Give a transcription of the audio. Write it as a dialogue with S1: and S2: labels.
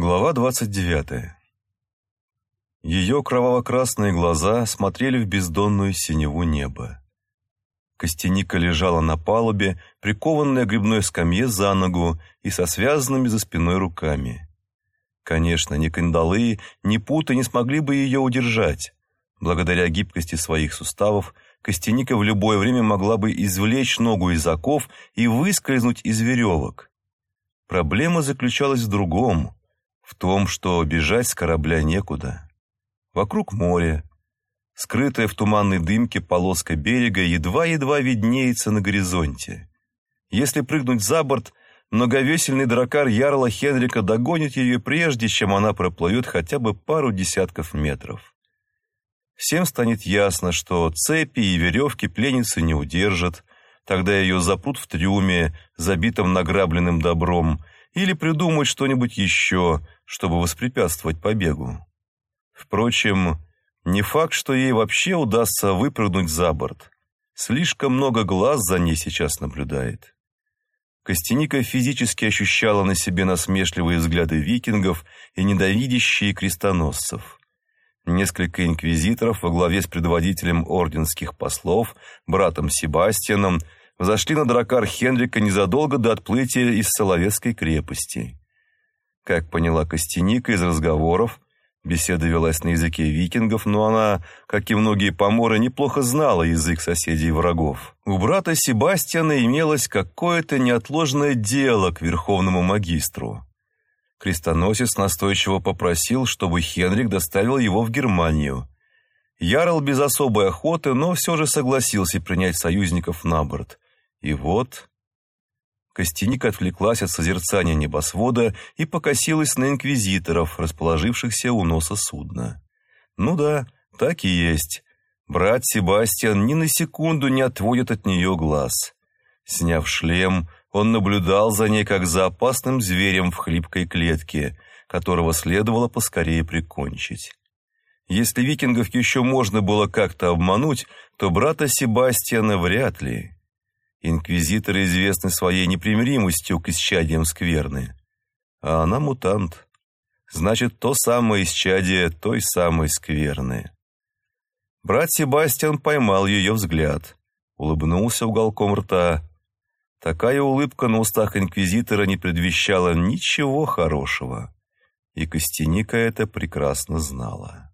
S1: Глава 29. Ее кроваво-красные глаза смотрели в бездонную синеву неба. Костяника лежала на палубе, прикованная к грибной скамье за ногу и со связанными за спиной руками. Конечно, ни кандалы, ни путы не смогли бы ее удержать. Благодаря гибкости своих суставов Костяника в любое время могла бы извлечь ногу из оков и выскользнуть из веревок. Проблема заключалась в другом – в том, что бежать с корабля некуда. Вокруг море. Скрытая в туманной дымке полоска берега едва-едва виднеется на горизонте. Если прыгнуть за борт, многовесельный дракар Ярла Хенрика догонит ее прежде, чем она проплывет хотя бы пару десятков метров. Всем станет ясно, что цепи и веревки пленницы не удержат, тогда ее запрут в трюме, забитом награбленным добром, или придумать что-нибудь еще, чтобы воспрепятствовать побегу. Впрочем, не факт, что ей вообще удастся выпрыгнуть за борт. Слишком много глаз за ней сейчас наблюдает. Костяника физически ощущала на себе насмешливые взгляды викингов и недовидящие крестоносцев. Несколько инквизиторов во главе с предводителем орденских послов, братом Себастьяном, взошли на дракар Хенрика незадолго до отплытия из Соловецкой крепости. Как поняла Костяника из разговоров, беседа велась на языке викингов, но она, как и многие поморы, неплохо знала язык соседей и врагов. У брата Себастьяна имелось какое-то неотложное дело к верховному магистру. Крестоносец настойчиво попросил, чтобы Хенрик доставил его в Германию. Ярл без особой охоты, но все же согласился принять союзников на борт. И вот... Костяника отвлеклась от созерцания небосвода и покосилась на инквизиторов, расположившихся у носа судна. Ну да, так и есть. Брат Себастьян ни на секунду не отводит от нее глаз. Сняв шлем, он наблюдал за ней, как за опасным зверем в хлипкой клетке, которого следовало поскорее прикончить. Если викингов еще можно было как-то обмануть, то брата Себастьяна вряд ли. Инквизиторы известны своей непримиримостью к исчадиям скверны. А она мутант. Значит, то самое исчадие той самой скверны. Брат Себастьян поймал ее взгляд, улыбнулся уголком рта. Такая улыбка на устах инквизитора не предвещала ничего хорошего. И Костяника это прекрасно знала.